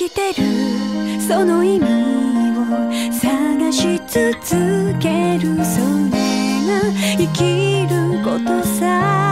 きてる。その意味を探し続ける。それが生きることさ。